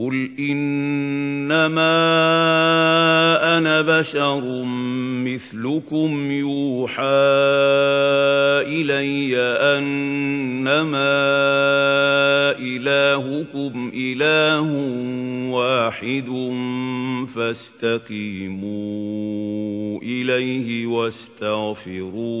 قل إنما أنا بشر مثلكم يوحى إلي أنما إلهكم إله واحد فاستقيموا إليه واستغفروه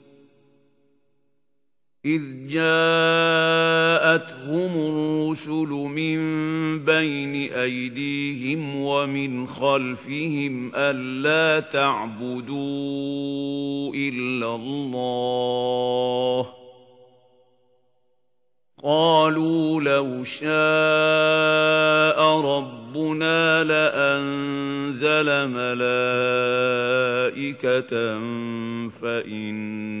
إذ جاءتهم الرسل من بين أيديهم ومن خلفهم ألا تعبدوا إلا الله قالوا لو شاء ربنا لأنزل ملائكة فإنا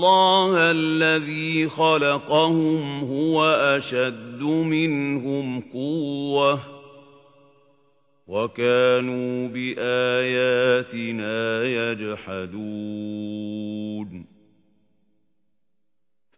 الله الذي خلقهم هو أشد منهم قوةً وكانوا بآياتنا يجحدون.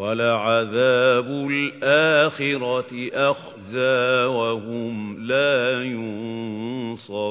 وَلَعَذَابُ الْآخِرَةِ أَخْزَىٰ وَهُمْ لَا يُنصَرُونَ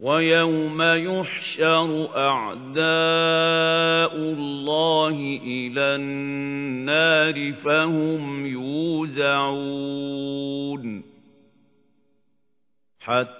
وَيَوْمَ يُحْشَرُ أَعْدَاءُ اللَّهِ إِلَى النَّارِ فَهُمْ يُوزَعُونَ. حَتَّى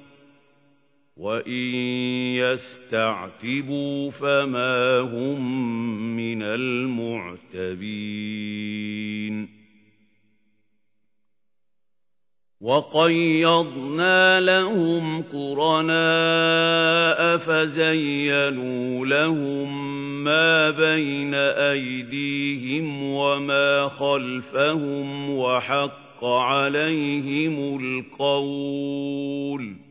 وَإِن يَسْتَعْتِبُوا فَمَا هُم مِّنَ الْمُعْتَبِينَ وَقَيَّضْنَا لَهُمْ قُرَنَاءَ فَزَيَّنُوا لَهُم مَّا بَيْنَ أَيْدِيهِمْ وَمَا خَلْفَهُمْ وَحَقَّ عَلَيْهِمُ الْقَوْلُ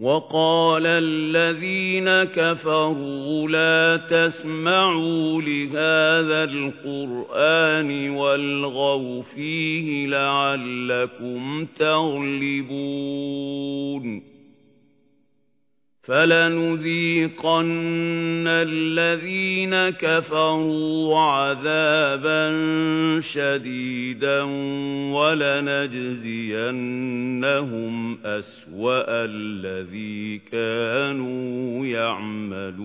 وَقَالَ الَّذِينَ كَفَرُوا لَا تَسْمَعُوا لِهَذَا الْقُرْآنِ وَالْغَوْا فِيهِ لَعَلَّكُمْ تَغْلِبُونَ فَلَنُذِيقَنَّ الَّذِينَ كَفَرُوا عَذَابًا شَدِيدًا وَلَنَجْزِيَنَّهُمْ أَسْوَأَ الَّذِي كَانُوا يَعْمَلُونَ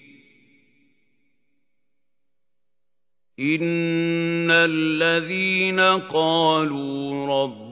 إِنَّ الَّذِينَ قَالُوا رَبُّنَا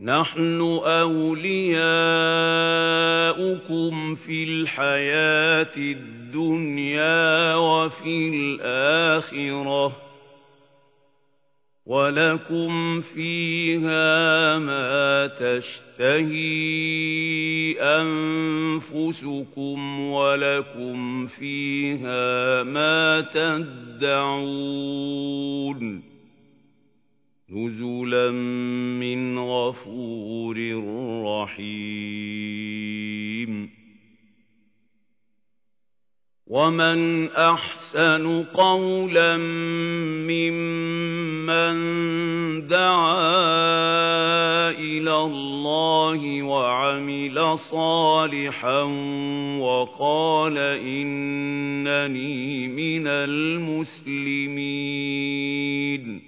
نَحْنُ أَوْلِيَاؤُكُمْ فِي الْحَيَاةِ الدُّنْيَا وَفِي الْآخِرَةِ ۖ وَلَكُمْ فِيهَا مَا تَشْتَهِي أَنفُسُكُمْ وَلَكُمْ فِيهَا مَا تَدَّعُونَ نُزُلًا مِّنْ غَفُورٍ رَّحِيمٍ. وَمَنْ أَحْسَنُ قَوْلًا مِّمَّن دَعَا إِلَى اللَّهِ وَعَمِلَ صَالِحًا وَقَالَ إِنَّنِي مِنَ الْمُسْلِمِينَ.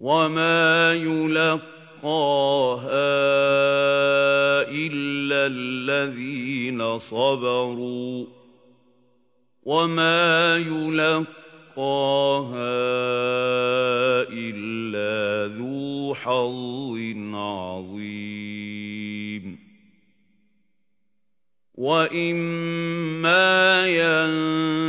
وَمَا يُلَقَّاهَا إِلَّا الَّذِينَ صَبَرُوا وَمَا يُلَقَّاهَا إِلَّا ذُو حَظٍّ عَظِيمٍ وَإِمَّا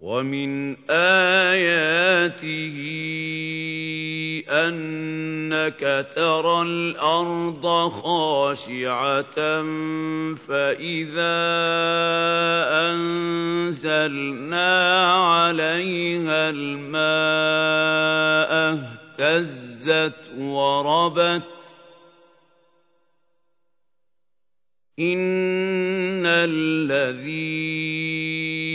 ومن آياته أنك ترى الأرض خاشعة فإذا أنزلنا عليها الماء اهتزت وربت إن الذي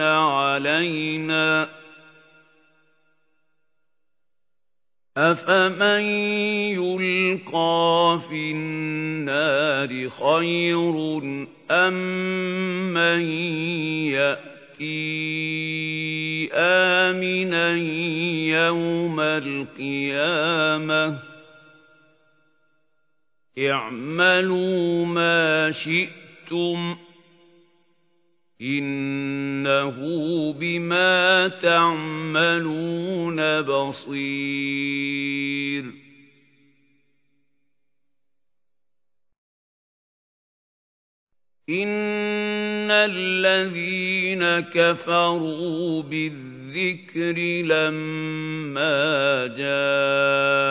عَلَيْنَا. أَفَمَن يُلْقَىٰ فِي النَّارِ خَيْرٌ أَم مَّن يَأْتِي آمِنًا يَوْمَ الْقِيَامَةِ اعْمَلُوا مَا شِئْتُمْ إِنَّهُ بِمَا تَعْمَلُونَ بَصِيرٌ إِنَّ الَّذِينَ كَفَرُوا بِالذِّكْرِ لَمَّا جَاءَهُمْ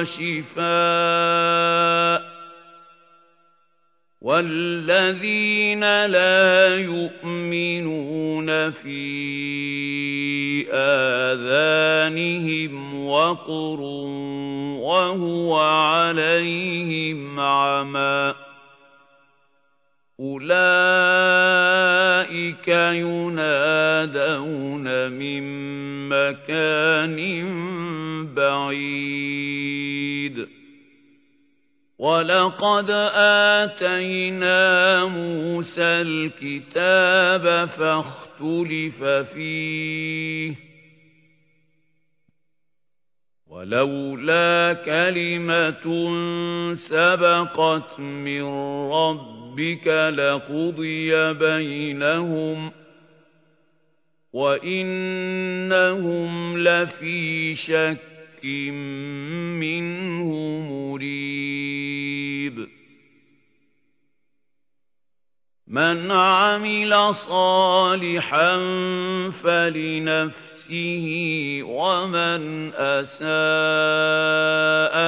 وَشِفَاءٌ وَالَّذِينَ لَا يُؤْمِنُونَ فِي آذَانِهِمْ وَقْرٌ وَهُوَ عَلَيْهِمْ عَمًى أُولَئِكَ يُنَادَوْنَ مِن مَّكَانٍ بَعِيدٍ. وَلَقَدْ آتَيْنَا مُوسَى الْكِتَابَ فَاخْتُلِفَ فِيهِ. وَلَوْلَا كَلِمَةٌ سَبَقَتْ مِن رَّبِّكَ لَقُضِيَ بَيْنَهُمْ وَإِنَّهُمْ لَفِي شَكٍّ مِّنْهُ مُرِيبٍ. مَنْ عَمِلَ صَالِحًا فَلِنَفْسِهِ نَفْسِهِ وَمَنْ أَسَاءَ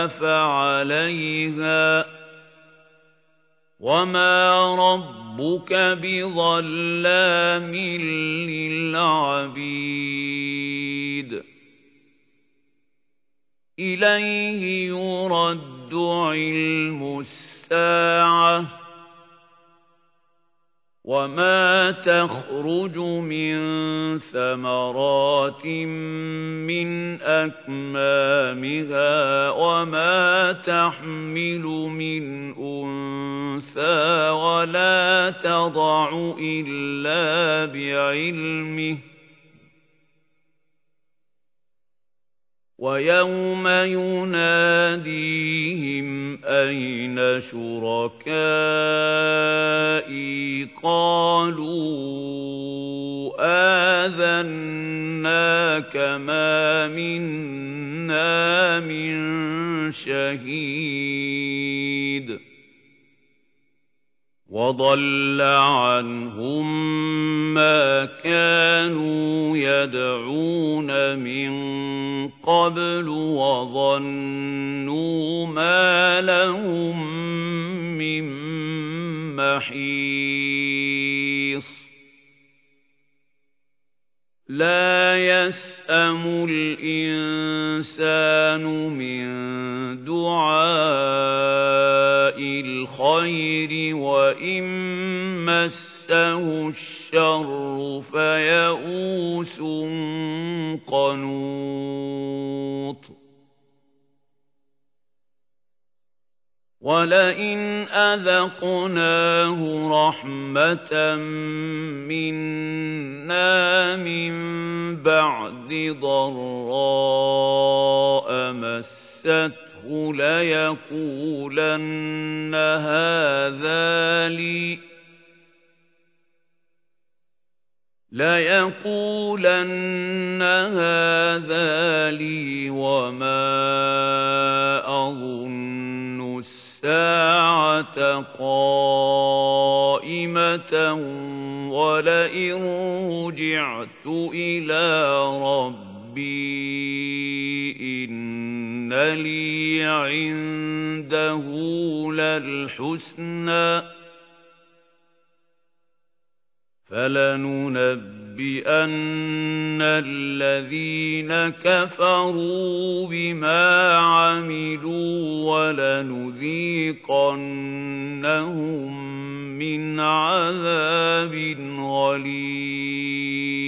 فَعَلَيْهَا وَمَا رَبُّكَ بِظَلَّامٍ لِّلْعَبِيدِ. إِلَيْهِ يُرَدُّ عِلْمُ السَّاعَةِ. وَمَا تَخْرُجُ مِن ثَمَرَاتٍ مِّنْ أَكْمَامِهَا وَمَا تَحْمِلُ مِنْ أُنثَىٰ وَلَا تَضَعُ إِلَّا بِعِلْمِهِ وَيَوْمَ يُنَادِيهِمْ أَيْنَ شُرَكَائِي؟ قَالُوا آذَنَّاكَ مَا مِنَّا مِن شَهِيدٍ. وَضَلَّ عَنْهُم مَّا كَانُوا يَدْعُونَ مِن قَبْلُ وَظَنُّوا مَا لَهُم مِّن مَّحِيصٍ. لَا يَسْأَمُ الْإِنسَانُ مِن دُعَاءِ الْخَيْرِ وَإِن مَّسَّهُ الشَّرُّ فَيَئُوسٌ قَنُوطٌ. وَلَئِنْ أَذَقْنَاهُ رَحْمَةً مِنَّا مِن بَعْدِ ضَرَّاءَ مَسَّتْهُ لَيَقُولَنَّ هَٰذَا لِي لَيَقُولَنَّ هَٰذَا لِي وَمَا أَظُنُّ السَّاعَةَ قَائِمَةً وَلَئِن رُّجِعْتُ إِلَىٰ رَبِّي إِنَّ لِي عِندَهُ لَلْحُسْنَىٰ فَلَنُنَبِّئَنَّ الَّذِينَ كَفَرُوا بِمَا عَمِلُوا وَلَنُذِيقَنَّهُم مِّنْ عَذَابٍ غَلِيظٍ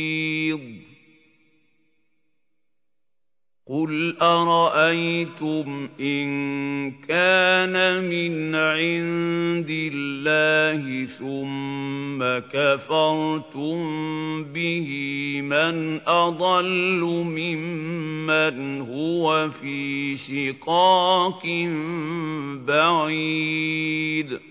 قُلْ أَرَأَيْتُمْ إِن كَانَ مِنْ عِندِ اللَّهِ ثُمَّ كَفَرْتُم بِهِ مَنْ أَضَلُّ مِمَّنْ هُوَ فِي شِقَاقٍ بَعِيدٍ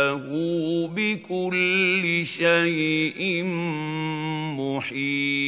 إِنَّهُ بِكُلِّ شَيْءٍ مُحِيطٌ